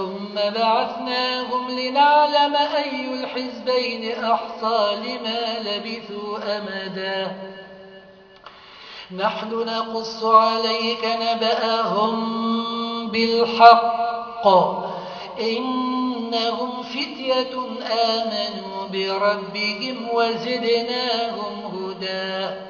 ثم بعثناهم لنعلم أي الحزبين أحصى لما لبثوا أمدا. نحن نقص عليك نبأهم بالحق. إنهم فتية آمنوا بربهم وزدناهم هدى.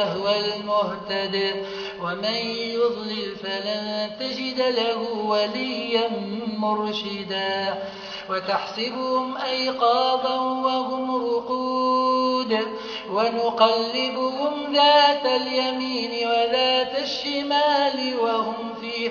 فهو المهتد ومن يضلل فلن تجد له وليا مرشدا. وتحسبهم أيقاظا وهم رقود ونقلبهم ذات اليمين وذات الشمال وهم فيه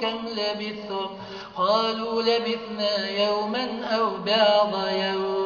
كم لبثتم قالوا لبثنا يوما أو بعض يوم.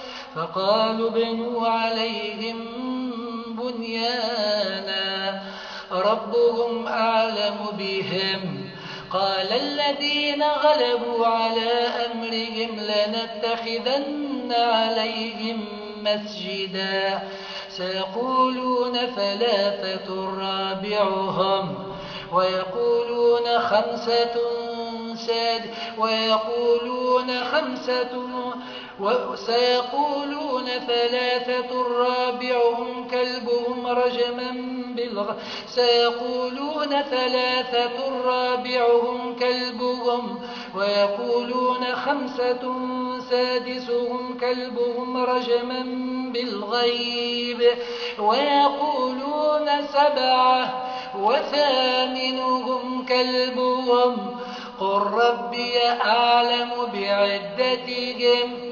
فقالوا ابنوا عليهم بنيانا ربهم أعلم بهم. قال الذين غلبوا على أمرهم لنتخذن عليهم مسجدا. سيقولون ثلاثة رابعهم ويقولون خمسة ساد ويقولون خمسة وسيقولون ثلاثة رابعهم كلبهم رجما بالغ سيقولون ثلاثة رابعهم كلبهم ويقولون خمسة سادسهم كلبهم رجما بالغيب ويقولون سبعة وثامنهم كلبهم قل ربي أعلم بعدتهم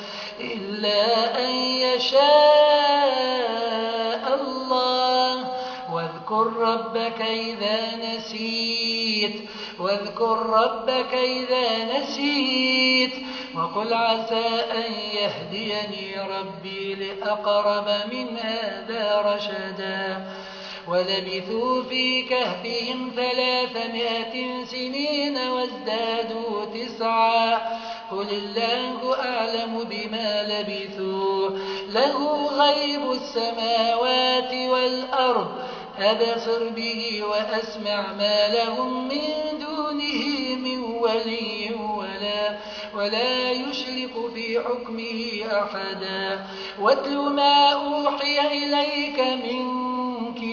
إلا أن يشاء الله. واذكر ربك إذا نسيت واذكر ربك إذا نسيت. وقل عسى أن يهديني ربي لأقرب من هذا رشدا. ولبثوا في كهفهم ثلاثمائة سنين وازدادوا تسعا. قل الله أعلم بما لبثوا. له غيب السماوات والأرض. أبصر به وأسمع ما لهم من دونه من ولي ولا, ولا يشرك في حكمه أحدا. واتل ما أوحي إليك من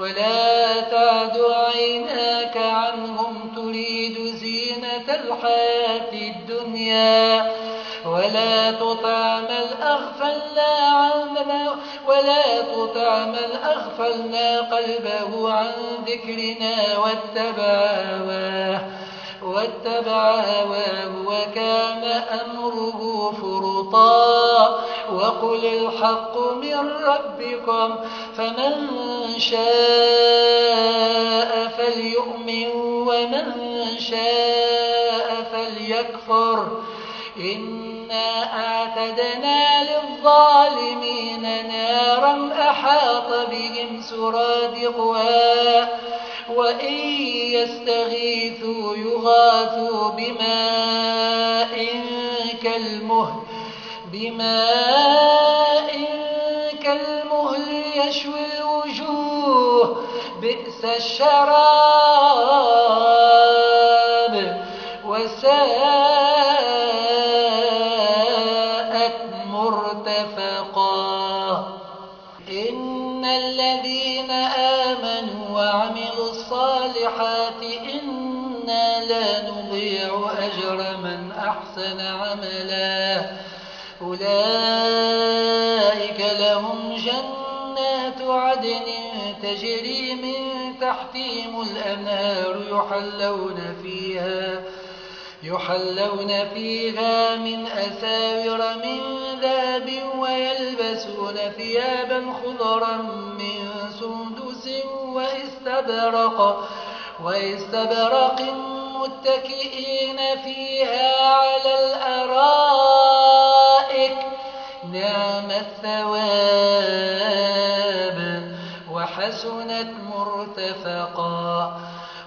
ولا تعد عيناك عنهم تريد زينة الحياة الدنيا ولا تطع من أغفلنا عننا ولا تطع من أغفلنا قلبه عن ذكرنا واتبع هواه واتبع هواه وكان أمره فرطا وقل الحق من ربكم فمن شاء فليؤمن ومن شاء فليكفر إنا أعتدنا للظالمين نارا أحاط بهم سرادقها وإن يستغيثوا يغاثوا بماء كالمهل بماء كالمهل يشوي الوجوه بئس الشراب. من أحسن عملا. أولئك لهم جنات عدن تجري من تحتهم الأنهار يحلون فيها يحلون فيها من أساور من ذاب ويلبسون ثيابا خضرا من سندس واستبرق, واستبرق متكئين فيها على الأرائك. نعم الثواب وحسنت مرتفقا.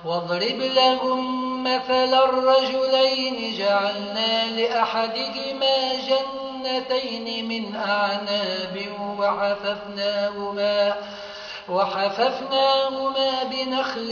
واضرب لهم مثل الرجلين. جعلنا لأحدهما جنتين من أعناب وحففناهما, وحففناهما بنخل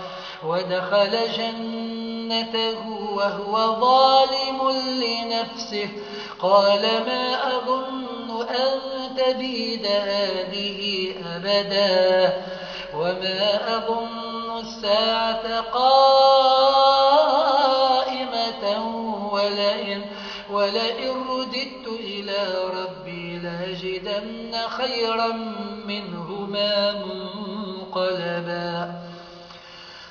ودخل جنته وهو ظالم لنفسه. قال ما أظن أن تبيد هذه أبدا وما أظن الساعة قائمة ولئن, ولئن رددت إلى ربي لأجدن خيرا منهما.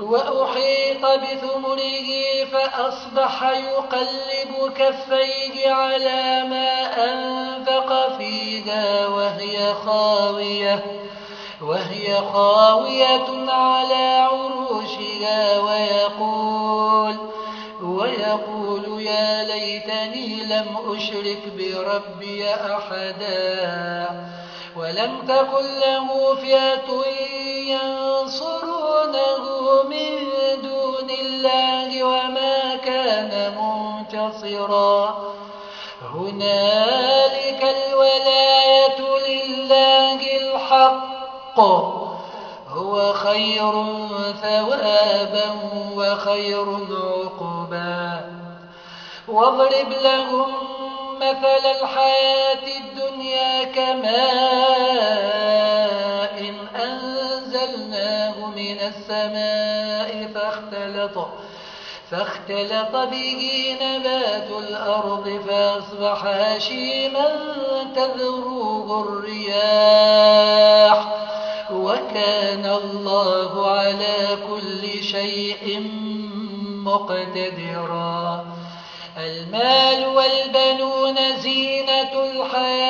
وأحيط بثمره فأصبح يقلب كفيه على ما أنفق فيها وهي خاوية وهي خاوية على عروشها ويقول ويقول يا ليتني لم أشرك بربي أحدا ولم تكن له فئة ينصرونه من دون الله وما كان منتصرا. هنالك الولاية لله الحق. هو خير ثوابا وخير عقبا. واضرب لهم مثل الحياة الدنيا كماء من السماء فاختلط فاختلط به نبات الأرض فأصبح هشيما تذروه الرياح. وكان الله على كل شيء مقتدرا. المال والبنون زينة الحياة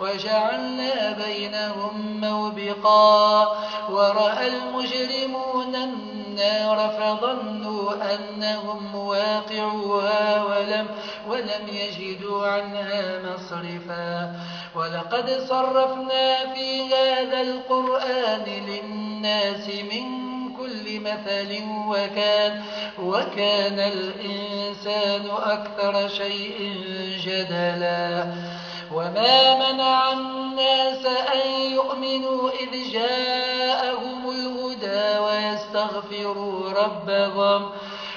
وجعلنا بينهم موبقا. ورأى المجرمون النار فظنوا أنهم مواقعوها ولم, ولم يجدوا عنها مصرفا. ولقد صرفنا في هذا القرآن للناس من كل مثل وكان, وكان الإنسان أكثر شيء جدلا. وما منع الناس أن يؤمنوا إذ جاءهم الهدى ويستغفروا ربهم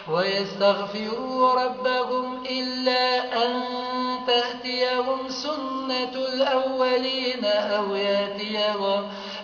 ويستغفروا ربهم إلا أن تأتيهم سنة الأولين أو ياتيهم,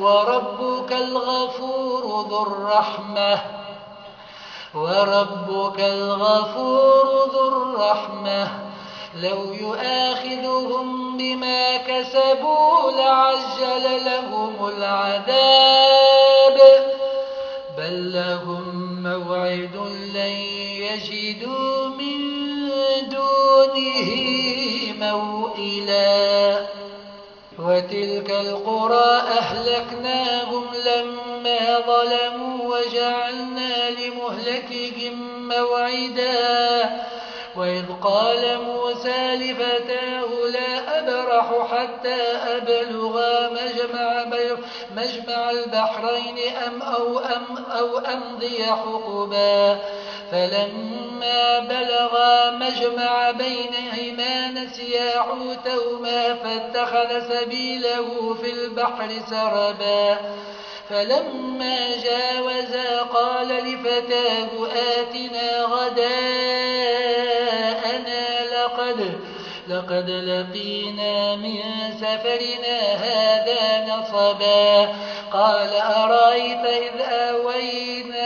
وربك الغفور ذو الرحمة. وربك الغفور ذو الرحمة. لو يؤاخذهم بما كسبوا لعجل لهم العذاب. بل لهم موعد لن يجدوا من دونه موئلا. وتلك القرى أهلكناهم لما ظلموا وجعلنا لمهلكهم موعدا. وإذ قال موسى لفتاه لا أبرح حتى أبلغ مجمع, مجمع البحرين أم أو, أم أو أمضي حقبا. فلما بلغا مجمع بينهما نسيا حوتهما فاتخذ سبيله في البحر سربا. فلما جاوزا قال لفتاه آتنا غداءنا لقد لقد لقينا من سفرنا هذا نصبا. قال أرأيت إذ آوينا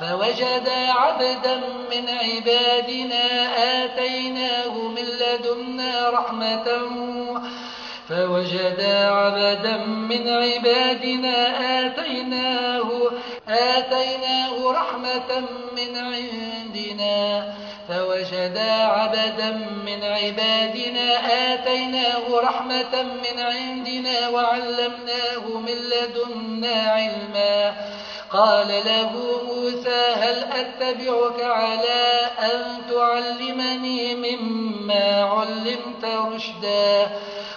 فوجدا عبدا من عبادنا آتيناه من لدنا رحمة فوجدا عبدا من عبادنا آتيناه, آتيناه رحمة من عندنا فوجدا عبدا من عبادنا آتيناه رحمة من عندنا وعلمناه من لدنا علما. قال له موسى هل أتبعك على أن تعلمني مما علمت رشدا؟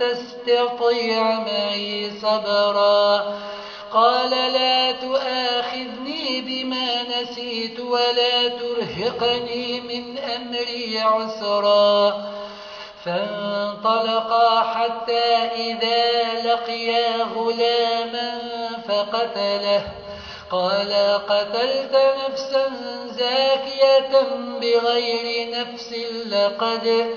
تستطيع معي صبرا. قال لا تؤاخذني بما نسيت ولا ترهقني من أمري عسرا. فانطلقا حتى إذا لقيا غلاما فقتله. قال قتلت نفسا زاكية بغير نفس لقد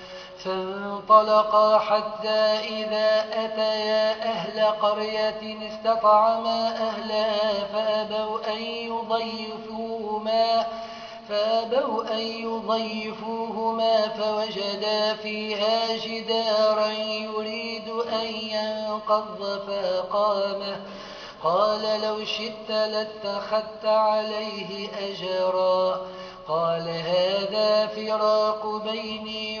فانطلقا حتى إذا أتيا أهل قرية استطعما أهلها فأبوا أن يضيفوهما فأبوا أن يضيفوهما فوجدا فيها جدارا يريد أن ينقض فاقامه. قال لو شئت لاتخذت عليه أجرا. قال هذا فراق بيني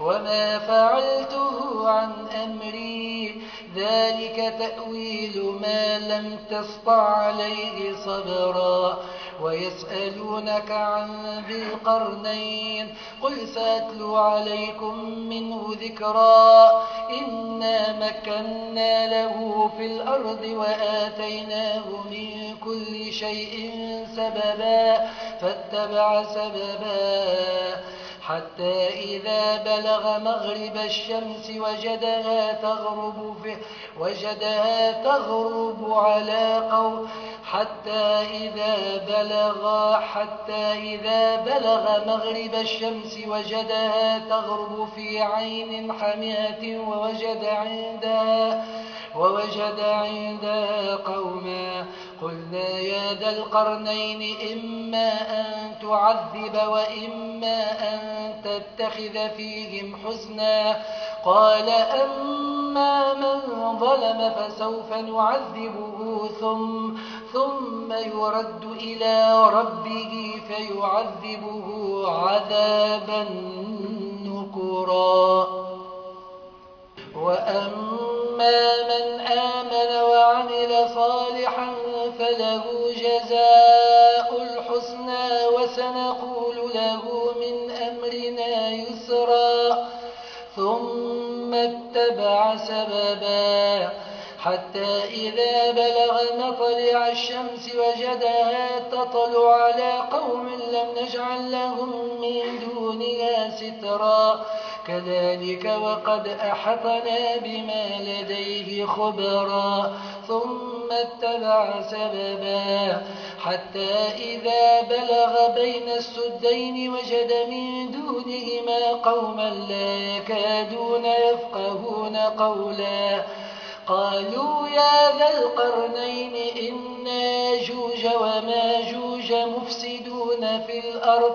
وما فعلته عن أمري. ذلك تأويل ما لم تسطع عليه صبرا. ويسألونك عن ذي القرنين. قل ساتلو عليكم منه ذكرا. إنا مكنا له في الأرض وآتيناه من كل شيء سببا. فاتبع سببا. حتى إذا بلغ مغرب الشمس وجدها تغرب في وجدها تغرب على قوم حتى إذا بلغ حتى إذا بلغ مغرب الشمس وجدها تغرب في عين حمية ووجد عندها ووجد عندها قوما قلنا يا ذا القرنين إما أن تعذب وإما أن تتخذ فيهم حسنا قال أما من ظلم فسوف نعذبه. ثم, ثم يرد إلى ربه فيعذبه عذابا نكرا. وأما من آمن وعمل صالحا فله جزاء الحسنى وسنقول له من أمرنا يسرا ثم اتبع سببا حتى إذا بلغ مطلع الشمس وجدها تطلع على قوم لم نجعل لهم من دونها سترا كذلك وقد أحطنا بما لديه خبرا ثم اتبع سببا. حتى إذا بلغ بين السدين وجد من دونهما قوما لا يكادون يفقهون قولا. قالوا يا ذا القرنين إن ياجوج وماجوج مفسدون في الأرض.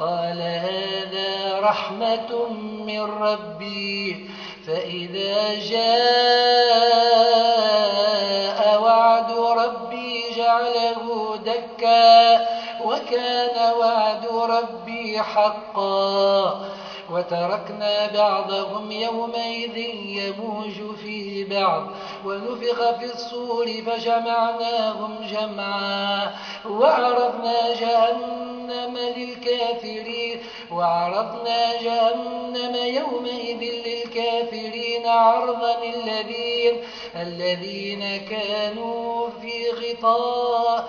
قال هذا رحمة من ربي فإذا جاء وعد ربي جعله دكا وكان وعد ربي حقا. وتركنا بعضهم يومئذ يموج في بعض. ونفخ في الصور فجمعناهم جمعا. وعرضنا جهنم للكافرين. وعرضنا جهنم يومئذ للكافرين عرضا الذين الذين كانوا في غطاء.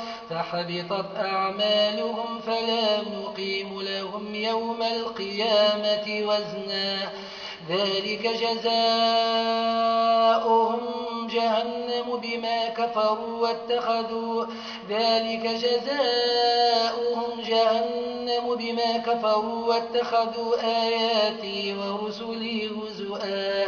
فحبطت أعمالهم فلا نقيم لهم يوم القيامة وزنا. ذلك جزاؤهم جهنم بما كفروا واتخذوا. ذلك جزاؤهم جهنم بما كفروا واتخذوا آياتي ورسلي هزؤا.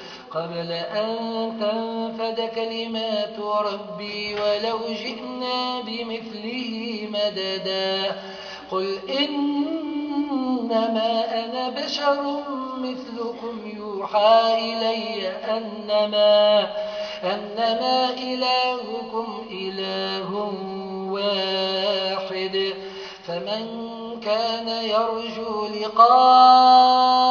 قبل أن تنفد كلمات ربي ولو جئنا بمثله مددا. قل إنما أنا بشر مثلكم يوحى إلي أنما, أنما إلهكم إله واحد. فمن كان يرجو لقاء